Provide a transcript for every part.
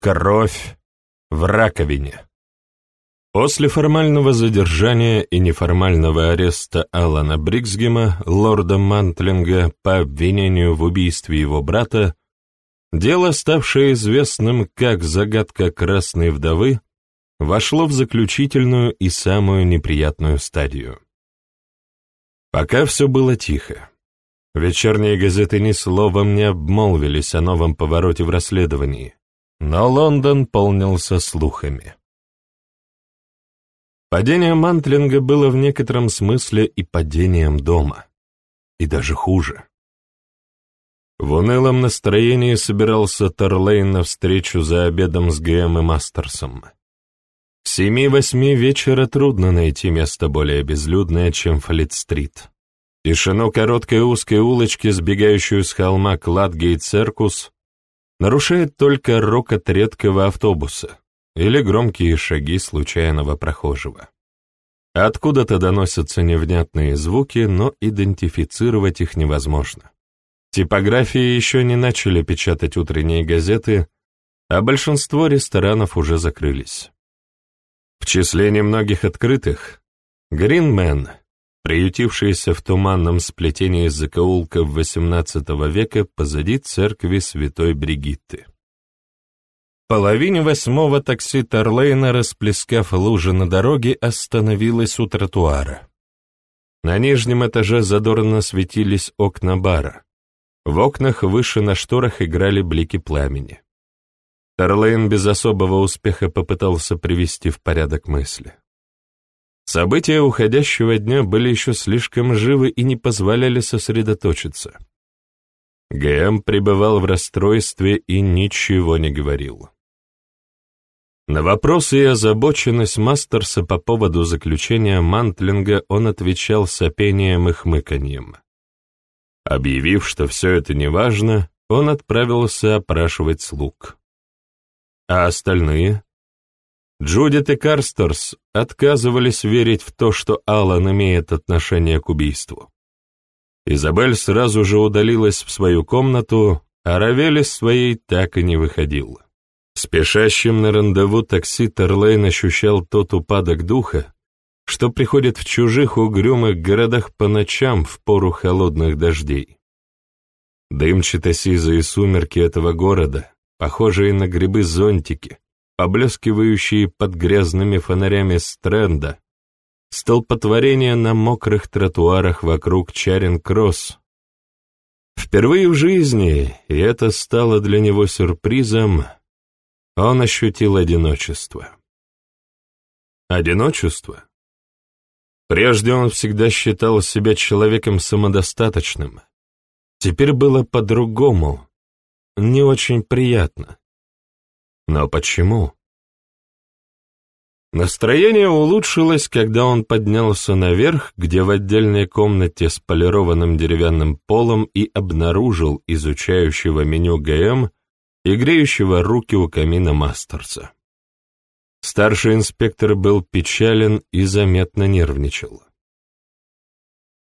Кровь в раковине. После формального задержания и неформального ареста Алана Бриксгема, лорда Мантлинга, по обвинению в убийстве его брата, дело, ставшее известным как «загадка красной вдовы», вошло в заключительную и самую неприятную стадию. Пока все было тихо. Вечерние газеты ни словом не обмолвились о новом повороте в расследовании, но Лондон полнился слухами. Падение Мантлинга было в некотором смысле и падением дома, и даже хуже. В унылом настроении собирался Терлейн на встречу за обедом с Гэм и Мастерсом. К семи-восьми вечера трудно найти место более безлюдное, чем Флит-стрит. Тишину короткой узкой улочки, сбегающую с холма Кладгейт-Церкус, нарушает только рокот редкого автобуса, или громкие шаги случайного прохожего. Откуда-то доносятся невнятные звуки, но идентифицировать их невозможно. Типографии еще не начали печатать утренние газеты, а большинство ресторанов уже закрылись. В числе немногих открытых — Гринмен, приютившийся в туманном сплетении закоулков XVIII века позади церкви Святой Бригитты половине восьмого такси Тарлейна, расплескав лужи на дороге, остановилось у тротуара. На нижнем этаже задорно светились окна бара. В окнах выше на шторах играли блики пламени. Тарлейн без особого успеха попытался привести в порядок мысли. События уходящего дня были еще слишком живы и не позволяли сосредоточиться. ГМ пребывал в расстройстве и ничего не говорил. На вопросы и озабоченность Мастерса по поводу заключения Мантлинга он отвечал сопением и хмыканьем. Объявив, что все это неважно, он отправился опрашивать слуг. А остальные? Джудит и Карстерс отказывались верить в то, что Аллан имеет отношение к убийству. Изабель сразу же удалилась в свою комнату, а Равель из своей так и не выходила. Спешащим на рандеву такси Терлейн ощущал тот упадок духа, что приходит в чужих угрюмых городах по ночам в пору холодных дождей. Дымчато-сизые сумерки этого города, похожие на грибы-зонтики, поблескивающие под грязными фонарями стренда, столпотворение на мокрых тротуарах вокруг Чаринг-Кросс. Впервые в жизни, и это стало для него сюрпризом, он ощутил одиночество. Одиночество? Прежде он всегда считал себя человеком самодостаточным. Теперь было по-другому, не очень приятно. Но почему? Настроение улучшилось, когда он поднялся наверх, где в отдельной комнате с полированным деревянным полом и обнаружил изучающего меню ГМ и греющего руки у камина Мастерса. Старший инспектор был печален и заметно нервничал.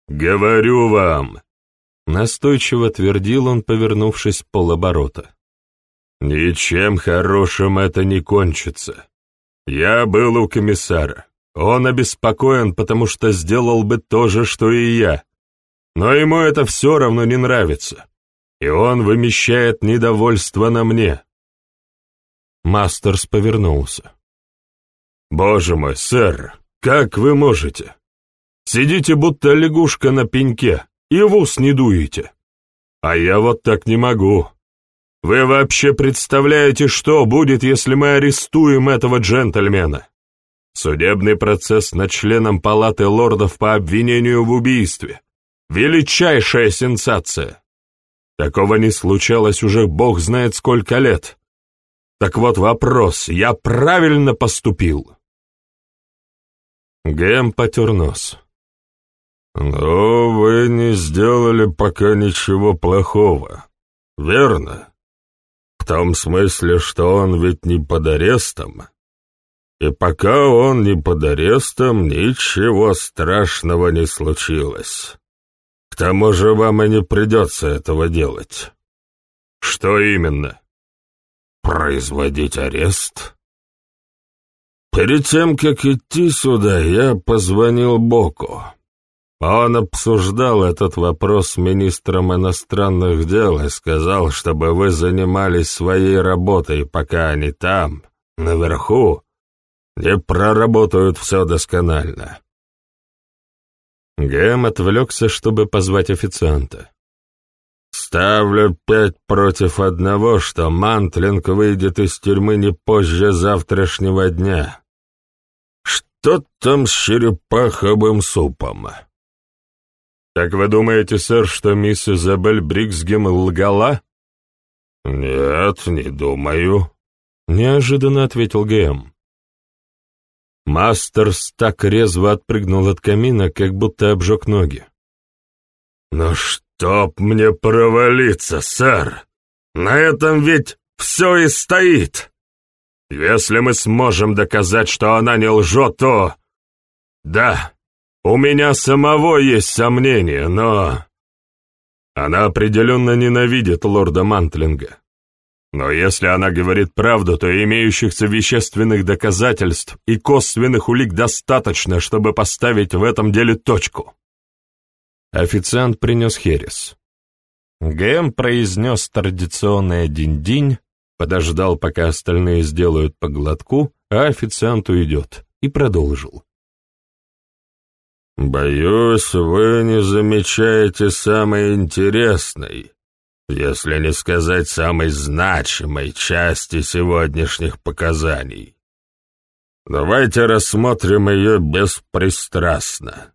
«Говорю вам!» — настойчиво твердил он, повернувшись полоборота. «Ничем хорошим это не кончится. Я был у комиссара. Он обеспокоен, потому что сделал бы то же, что и я. Но ему это все равно не нравится и он вымещает недовольство на мне. Мастерс повернулся. «Боже мой, сэр, как вы можете? Сидите, будто лягушка на пеньке, и в ус не дуете. А я вот так не могу. Вы вообще представляете, что будет, если мы арестуем этого джентльмена? Судебный процесс над членом палаты лордов по обвинению в убийстве. Величайшая сенсация. Такого не случалось уже бог знает сколько лет. Так вот вопрос, я правильно поступил?» Гэм потер нос. «Но вы не сделали пока ничего плохого, верно? Том смысле, что он ведь не под арестом. И пока он не под арестом, ничего страшного не случилось. К тому же вам и не придется этого делать. Что именно? производить арест?» Перед тем, как идти сюда, я позвонил Боку. Он обсуждал этот вопрос с министром иностранных дел и сказал, чтобы вы занимались своей работой, пока они там, наверху, не проработают все досконально. Гэм отвлекся, чтобы позвать официанта. «Ставлю пять против одного, что Мантлинг выйдет из тюрьмы не позже завтрашнего дня. Что там с черепаховым супом?» «Так вы думаете, сэр, что мисс Изабель Бриксгем лгала?» «Нет, не думаю», — неожиданно ответил Гэм. Мастерс так резво отпрыгнул от камина, как будто обжег ноги. «Ну чтоб мне провалиться, сэр! На этом ведь все и стоит! Если мы сможем доказать, что она не лжет, то... Да, у меня самого есть сомнения, но... Она определенно ненавидит лорда Мантлинга. Но если она говорит правду, то имеющихся вещественных доказательств и косвенных улик достаточно, чтобы поставить в этом деле точку. Официант принес херес. Гэм произнес традиционное динь-динь, подождал, пока остальные сделают по глотку, а официант уйдет, и продолжил. «Боюсь, вы не замечаете самой интересной, если не сказать самой значимой части сегодняшних показаний. Давайте рассмотрим ее беспристрастно.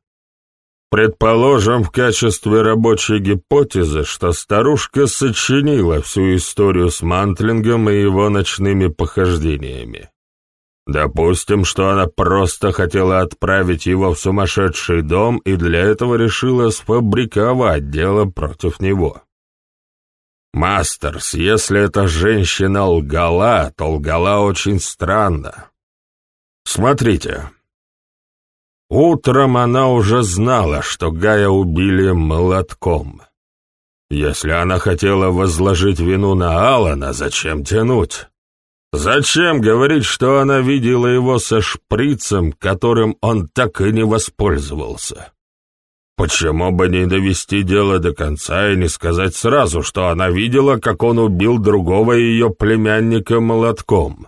Предположим в качестве рабочей гипотезы, что старушка сочинила всю историю с Мантлингом и его ночными похождениями. Допустим, что она просто хотела отправить его в сумасшедший дом и для этого решила сфабриковать дело против него. Мастерс, если эта женщина лгала, то лгала очень странно. Смотрите. Утром она уже знала, что Гая убили молотком. Если она хотела возложить вину на Алана, зачем тянуть? Зачем говорить, что она видела его со шприцем, которым он так и не воспользовался? Почему бы не довести дело до конца и не сказать сразу, что она видела, как он убил другого ее племянника молотком?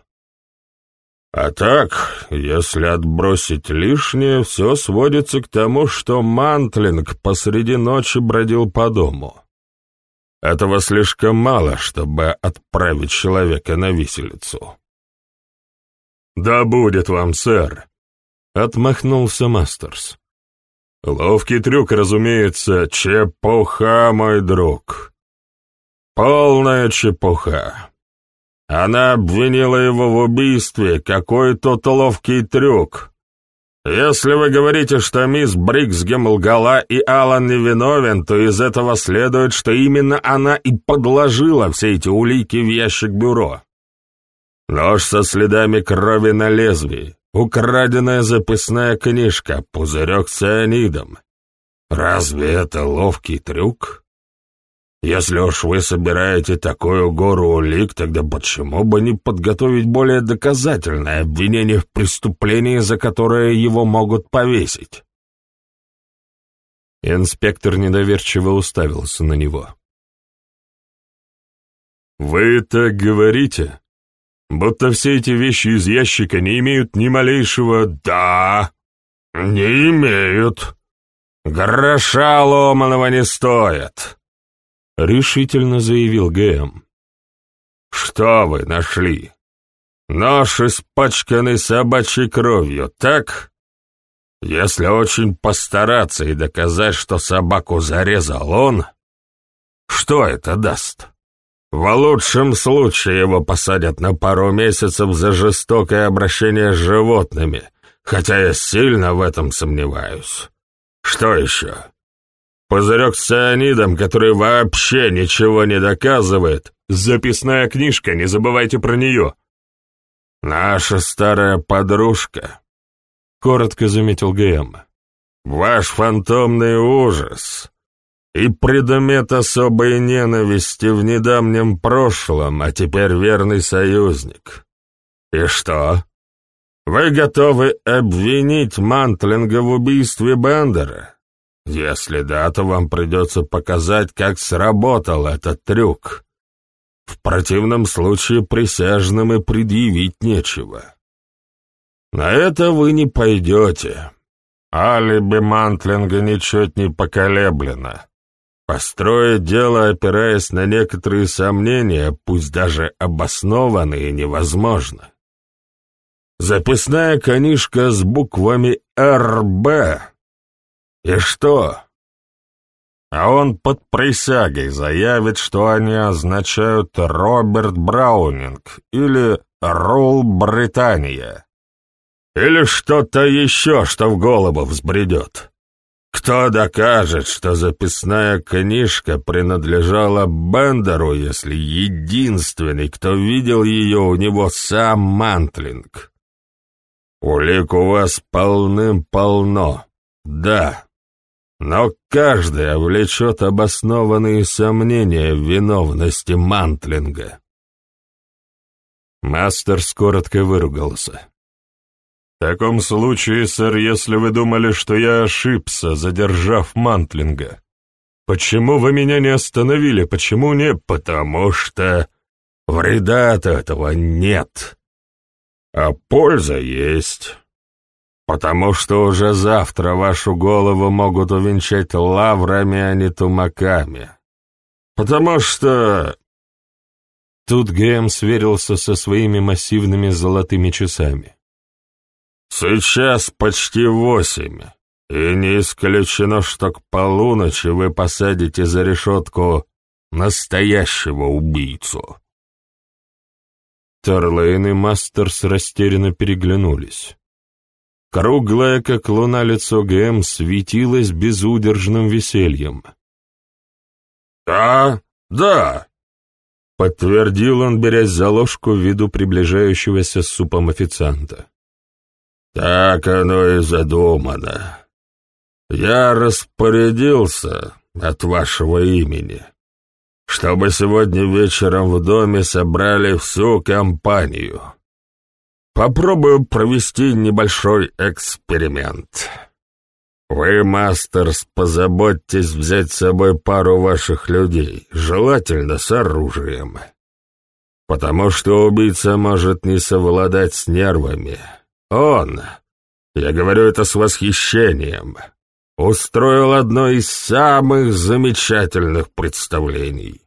А так, если отбросить лишнее, все сводится к тому, что Мантлинг посреди ночи бродил по дому. Этого слишком мало, чтобы отправить человека на виселицу. «Да будет вам, сэр!» — отмахнулся Мастерс. Ловкий трюк, разумеется, чепуха, мой друг. Полная чепуха. Она обвинила его в убийстве, какой тут ловкий трюк. Если вы говорите, что мисс Бриксгем лгала и Алан невиновен, то из этого следует, что именно она и подложила все эти улики в ящик бюро. Нож со следами крови на лезвии, Украденная записная книжка, пузырек с цианидом. Разве это ловкий трюк? Если уж вы собираете такую гору улик, тогда почему бы не подготовить более доказательное обвинение в преступлении, за которое его могут повесить? Инспектор недоверчиво уставился на него. «Вы так говорите?» будто все эти вещи из ящика не имеют ни малейшего «да». «Не имеют. Гроша ломаного не стоят», — решительно заявил ГМ. «Что вы нашли? Нож испачканный собачьей кровью, так? Если очень постараться и доказать, что собаку зарезал он, что это даст?» В лучшем случае его посадят на пару месяцев за жестокое обращение с животными, хотя я сильно в этом сомневаюсь. Что еще? Пузырек с цианидом, который вообще ничего не доказывает. Записная книжка, не забывайте про нее. Наша старая подружка, — коротко заметил ГМ. Ваш фантомный ужас. и предмет особой ненависти в недавнем прошлом, а теперь верный союзник. И что? Вы готовы обвинить Мантлинга в убийстве Бендера? Если да, то вам придется показать, как сработал этот трюк. В противном случае присяжным и предъявить нечего. На это вы не пойдете. Алиби Мантлинга ничуть не поколеблено. Построить дело, опираясь на некоторые сомнения, пусть даже обоснованные, невозможно. Записная книжка с буквами «РБ». И что? А он под присягой заявит, что они означают «Роберт Браунинг» или «Рул Британия». Или что-то еще, что в голову взбредет. Кто докажет, что записная книжка принадлежала Бендеру, если единственный, кто видел ее, у него сам Мантлинг? Улик у вас полным-полно, да, но каждая влечет обоснованные сомнения в виновности Мантлинга. Мастер коротко выругался. «В таком случае, сэр, если вы думали, что я ошибся, задержав Мантлинга, почему вы меня не остановили, почему не...» «Потому что вреда от этого нет, а польза есть» потому что уже завтра вашу голову могут увенчать лаврами, а не тумаками. Потому что...» Тут Гэм сверился со своими массивными золотыми часами. «Сейчас почти восемь, и не исключено, что к полуночи вы посадите за решетку настоящего убийцу». Тарлейн и Мастерс растерянно переглянулись. Круглое, как луна, лицо ГМ светилось безудержным весельем. «Да, да», — подтвердил он, берясь за ложку в виду приближающегося с супом официанта. «Так оно и задумано. Я распорядился от вашего имени, чтобы сегодня вечером в доме собрали всю компанию». Попробую провести небольшой эксперимент. Вы, Мастерс, позаботьтесь взять с собой пару ваших людей, желательно с оружием. Потому что убийца может не совладать с нервами. Он, я говорю это с восхищением, устроил одно из самых замечательных представлений.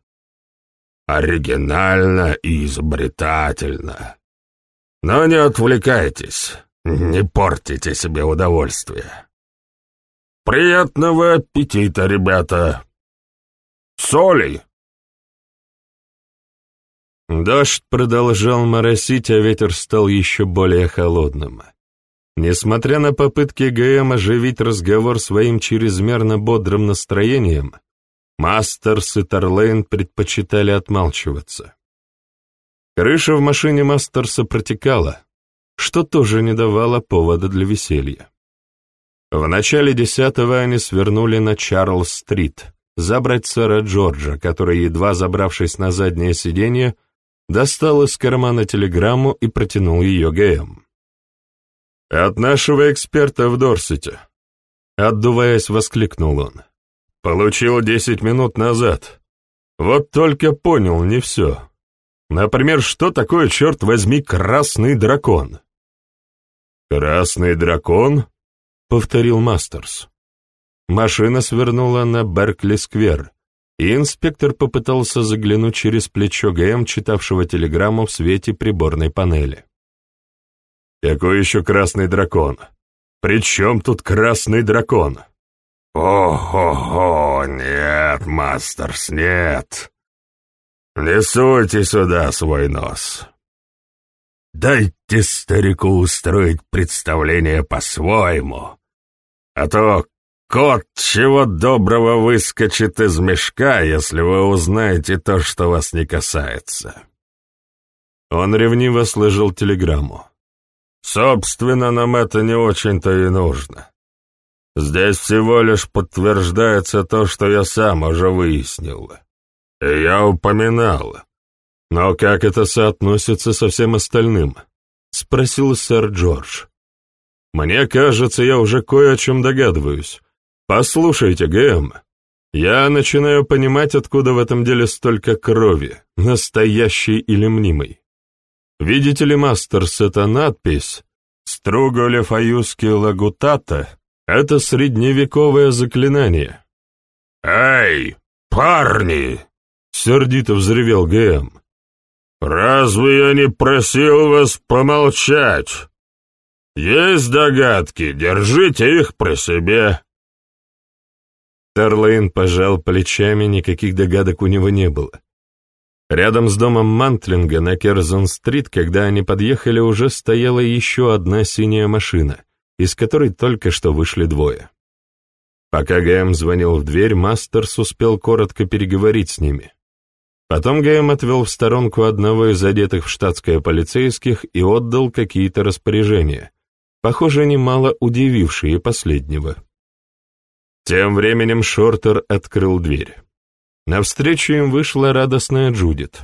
Оригинально и изобретательно. Но не отвлекайтесь, не портите себе удовольствие. Приятного аппетита, ребята! Соли!» Дождь продолжал моросить, а ветер стал еще более холодным. Несмотря на попытки ГМ оживить разговор своим чрезмерно бодрым настроением, Мастерс и Тарлейн предпочитали отмалчиваться. Крыша в машине Мастерса протекала, что тоже не давало повода для веселья. В начале десятого они свернули на Чарльз-стрит, забрать сэра Джорджа, который, едва забравшись на заднее сиденье, достал из кармана телеграмму и протянул ее ГМ. «От нашего эксперта в Дорсете», — отдуваясь, воскликнул он. «Получил десять минут назад. Вот только понял не все. Например, что такое, черт возьми, красный дракон? «Красный дракон?» — повторил Мастерс. Машина свернула на Беркли-сквер, и инспектор попытался заглянуть через плечо ГМ, читавшего телеграмму в свете приборной панели. «Какой еще красный дракон? При чем тут красный дракон?» «О-хо-хо, нет, Мастерс, нет!» «Не суйте сюда свой нос. Дайте старику устроить представление по-своему, а то кот чего доброго выскочит из мешка, если вы узнаете то, что вас не касается». Он ревниво сложил телеграмму. «Собственно, нам это не очень-то и нужно. Здесь всего лишь подтверждается то, что я сам уже выяснил. Я упоминал. Но как это соотносится со всем остальным? Спросил сэр Джордж. Мне кажется, я уже кое о чем догадываюсь. Послушайте, Гэм, я начинаю понимать, откуда в этом деле столько крови, настоящей или мнимой. Видите ли, Мастерс, эта надпись «Струголе фаюски лагутата» — это средневековое заклинание. «Эй, парни!» — сердито взревел ГМ. «Разве я не просил вас помолчать? Есть догадки, держите их при себе». Тарлейн пожал плечами, никаких догадок у него не было. Рядом с домом Мантлинга на Керзон-стрит, когда они подъехали, уже стояла еще одна синяя машина, из которой только что вышли двое. Пока ГМ звонил в дверь, Мастерс успел коротко переговорить с ними. Потом ГМ отвел в сторонку одного из одетых в штатское полицейских и отдал какие-то распоряжения, похоже, немало удивившие последнего. Тем временем Шортер открыл дверь. Навстречу им вышла радостная Джудит.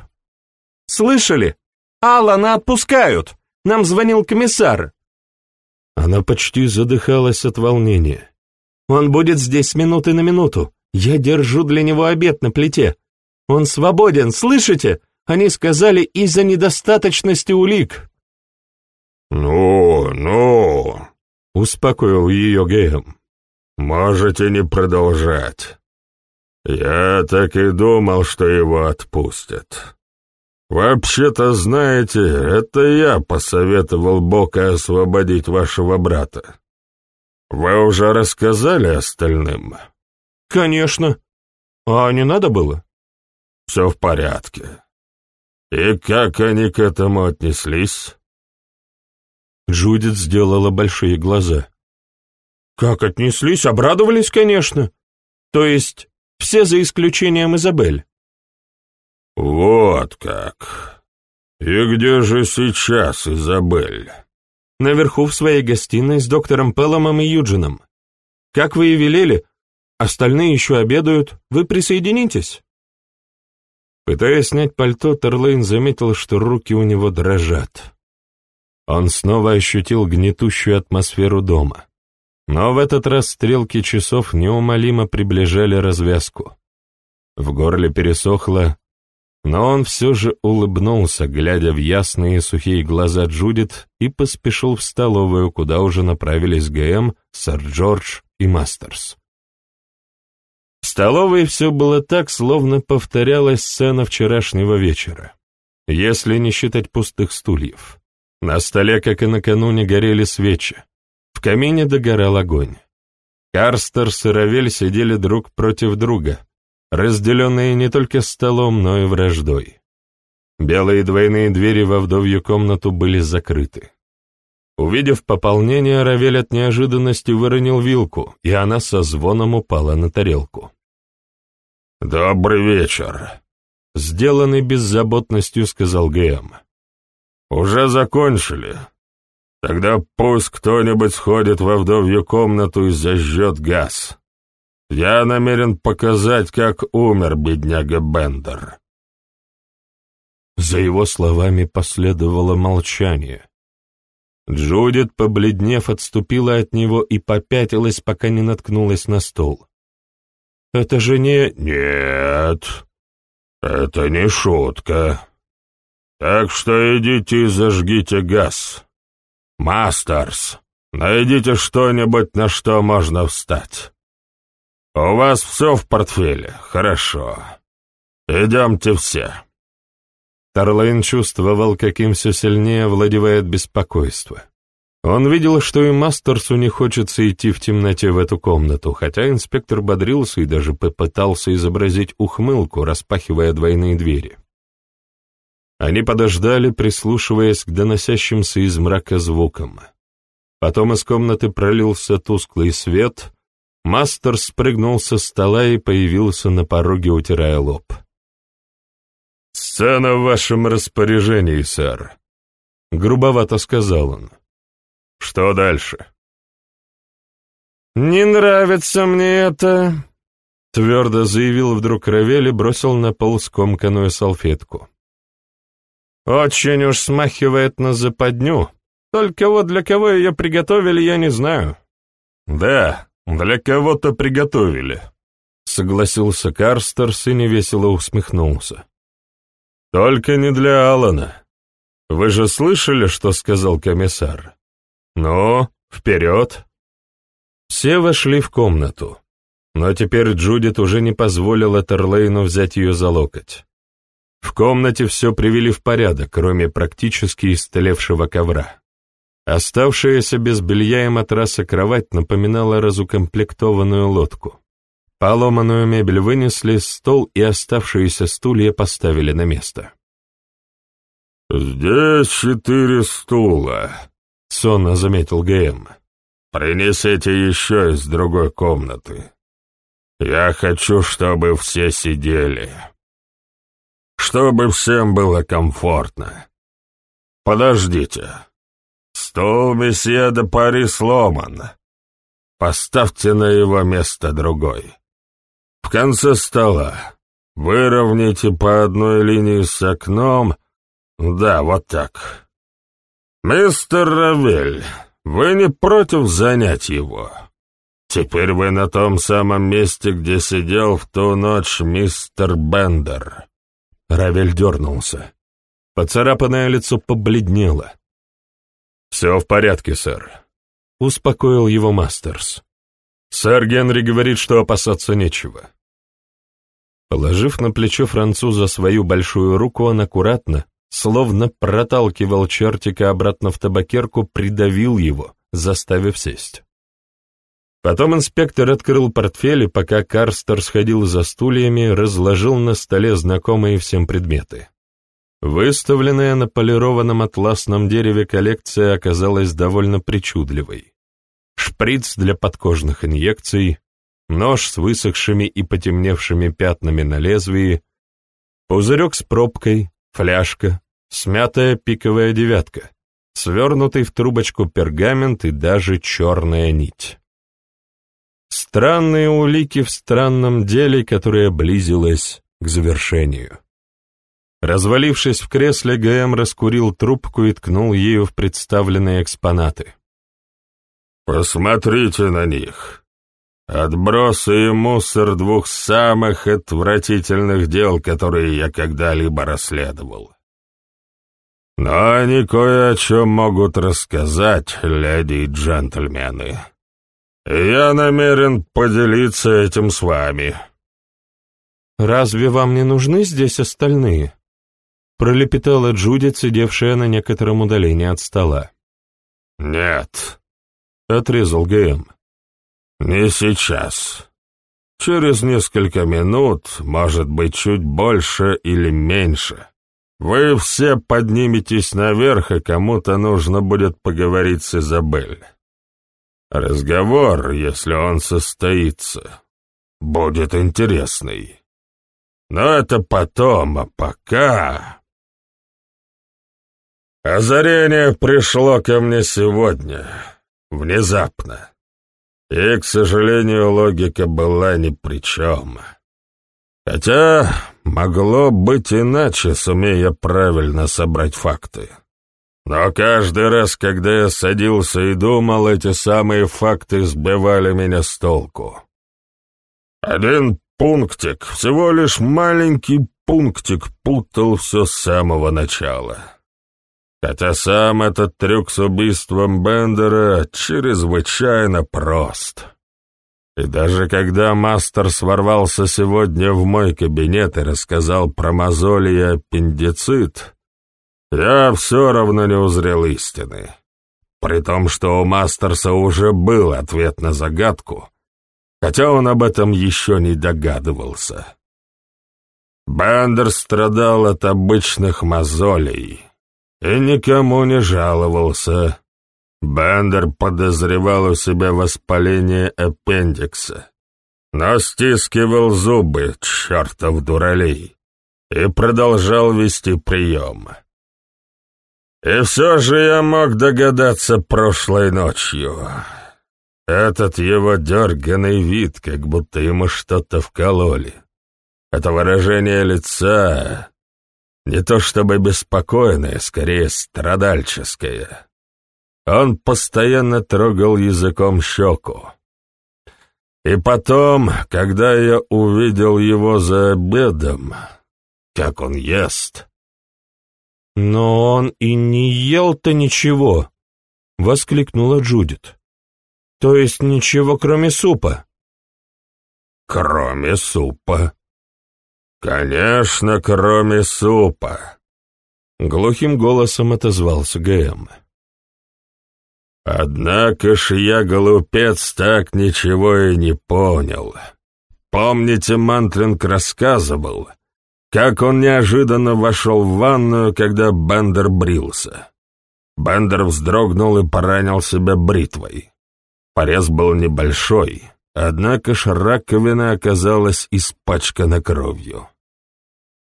«Слышали? Алана отпускают! Нам звонил комиссар!» Она почти задыхалась от волнения. «Он будет здесь с минуты на минуту. Я держу для него обед на плите. Он свободен, слышите? Они сказали из-за недостаточности улик». «Ну, ну», — успокоил ее Гейм. «Можете не продолжать. Я так и думал, что его отпустят. Вообще-то, знаете, это я посоветовал Бока освободить вашего брата. Вы уже рассказали остальным?» «Конечно. А не надо было?» «Все в порядке. И как они к этому отнеслись?» Джудит сделала большие глаза. Как отнеслись? Обрадовались, конечно. То есть все за исключением Изабель. Вот как. И где же сейчас Изабель? Наверху в своей гостиной с доктором Пелломом и Юджином. Как вы и велели, остальные еще обедают, вы присоединитесь. Пытаясь снять пальто, Терлейн заметил, что руки у него дрожат. Он снова ощутил гнетущую атмосферу дома. Но в этот раз стрелки часов неумолимо приближали развязку. В горле пересохло, но он все же улыбнулся, глядя в ясные сухие глаза Джудит, и поспешил в столовую, куда уже направились ГМ, сэр Джордж и Мастерс. В столовой все было так, словно повторялась сцена вчерашнего вечера, если не считать пустых стульев. На столе, как и накануне, горели свечи камине догорал огонь. Карстер и Равель сидели друг против друга, разделенные не только столом, но и враждой. Белые двойные двери во вдовью комнату были закрыты. Увидев пополнение, Равель от неожиданности выронил вилку, и она со звоном упала на тарелку. «Добрый вечер», — сделанный беззаботностью сказал Гэм. «Уже закончили. Тогда пусть кто-нибудь сходит во вдовью комнату и зажжет газ. Я намерен показать, как умер бедняга Бендер. За его словами последовало молчание. Джудит, побледнев, отступила от него и попятилась, пока не наткнулась на стол. «Это же не...» «Нет, это не шутка. Так что идите и зажгите газ. «Мастерс, найдите что-нибудь, на что можно встать. У вас все в портфеле? Хорошо. Идемте все». Тарлейн чувствовал, каким все сильнее владевает беспокойство. Он видел, что и Мастерсу не хочется идти в темноте в эту комнату, хотя инспектор бодрился и даже попытался изобразить ухмылку, распахивая двойные двери. Они подождали, прислушиваясь к доносящимся из мрака звукам. Потом из комнаты пролился тусклый свет, мастер спрыгнул со стола и появился на пороге, утирая лоб. «Сцена в вашем распоряжении, сэр», — грубовато сказал он. «Что дальше?» «Не нравится мне это», — твердо заявил вдруг Равель и бросил на пол скомканную салфетку. «Очень уж смахивает на западню, только вот для кого ее приготовили, я не знаю». «Да, для кого-то приготовили», — согласился Карстерс и невесело усмехнулся. «Только не для Алана. Вы же слышали, что сказал комиссар? Ну, вперед!» Все вошли в комнату, но теперь Джудит уже не позволила Терлейну взять ее за локоть. В комнате все привели в порядок, кроме практически истлевшего ковра. Оставшаяся без белья и матраса кровать напоминала разукомплектованную лодку. Поломанную мебель вынесли, стол и оставшиеся стулья поставили на место. «Здесь четыре стула», — сонно заметил ГМ. «Принесите еще из другой комнаты. Я хочу, чтобы все сидели. Чтобы всем было комфортно. Подождите. Стул месье де Пари сломан. Поставьте на его место другой. В конце стола выровняйте по одной линии с окном. Да, вот так. Мистер Равель, вы не против занять его? Теперь вы на том самом месте, где сидел в ту ночь мистер Бендер. Равель дернулся. Поцарапанное лицо побледнело. «Все в порядке, сэр», — успокоил его Мастерс. «Сэр Генри говорит, что опасаться нечего». Положив на плечо француза свою большую руку, он аккуратно, словно проталкивал чертика обратно в табакерку, придавил его, заставив сесть. Потом инспектор открыл портфель и, пока Карстер сходил за стульями, разложил на столе знакомые всем предметы. Выставленная на полированном атласном дереве коллекция оказалась довольно причудливой. Шприц для подкожных инъекций, нож с высохшими и потемневшими пятнами на лезвии, пузырек с пробкой, фляжка, смятая пиковая девятка, свернутый в трубочку пергамент и даже черная нить. Странные улики в странном деле, которое близилось к завершению. Развалившись в кресле, ГМ раскурил трубку и ткнул ею в представленные экспонаты. «Посмотрите на них. Отбросы и мусор двух самых отвратительных дел, которые я когда-либо расследовал. Но они кое о чем могут рассказать, леди и джентльмены. я намерен поделиться этим с вами». «Разве вам не нужны здесь остальные?» пролепетала Джудит, сидевшая на некотором удалении от стола. «Нет», — отрезал ГМ. «Не сейчас. Через несколько минут, может быть, чуть больше или меньше, вы все подниметесь наверх, и кому-то нужно будет поговорить с Изабель. Разговор, если он состоится, будет интересный. Но это потом, а пока...» Озарение пришло ко мне сегодня, внезапно. И, к сожалению, логика была ни при чем. Хотя могло быть иначе, сумея правильно собрать факты. Но каждый раз, когда я садился и думал, эти самые факты сбивали меня с толку. Один пунктик, всего лишь маленький пунктик путал все с самого начала. Хотя сам этот трюк с убийством Бендера чрезвычайно прост. И даже когда мастер сворвался сегодня в мой кабинет и рассказал про мозоли и аппендицит, я все равно не узрел истины. При том, что у Мастерса уже был ответ на загадку, хотя он об этом еще не догадывался. Бендер страдал от обычных мозолей, и никому не жаловался. Бендер подозревал у себя воспаление аппендикса, но стискивал зубы, чертов дуралей, и продолжал вести прием. И все же я мог догадаться прошлой ночью. Этот его дерганный вид, как будто ему что-то вкололи. Это выражение лица не то чтобы беспокойное, скорее страдальческое. Он постоянно трогал языком щеку. И потом, когда я увидел его за обедом, как он ест... «Но он и не ел-то ничего!» — воскликнула Джудит. «То есть ничего, кроме супа?» «Кроме супа?» «Конечно, кроме супа!» — глухим голосом отозвался ГМ. Однако ж я, глупец, так ничего и не понял. Помните, Мантлинг рассказывал, как он неожиданно вошел в ванную, когда Бендер брился. Бендер вздрогнул и поранил себя бритвой. Порез был небольшой, однако ж раковина оказалась испачкана кровью.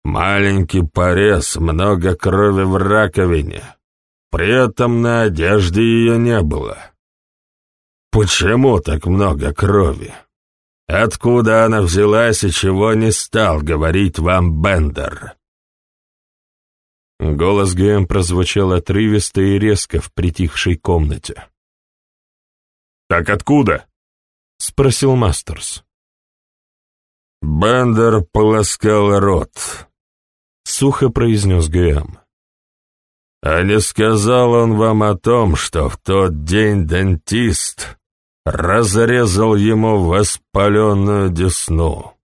Маленький порез, много крови в раковине, при этом на одежде ее не было. Почему так много крови? Откуда она взялась и чего не стал говорить вам Бендер? Голос ГМ прозвучал отрывисто и резко в притихшей комнате. «Так откуда?» — спросил Мастерс. Бендер полоскал рот, — сухо произнес ГМ. А не сказал он вам о том, что в тот день дентист разрезал ему воспаленную десну?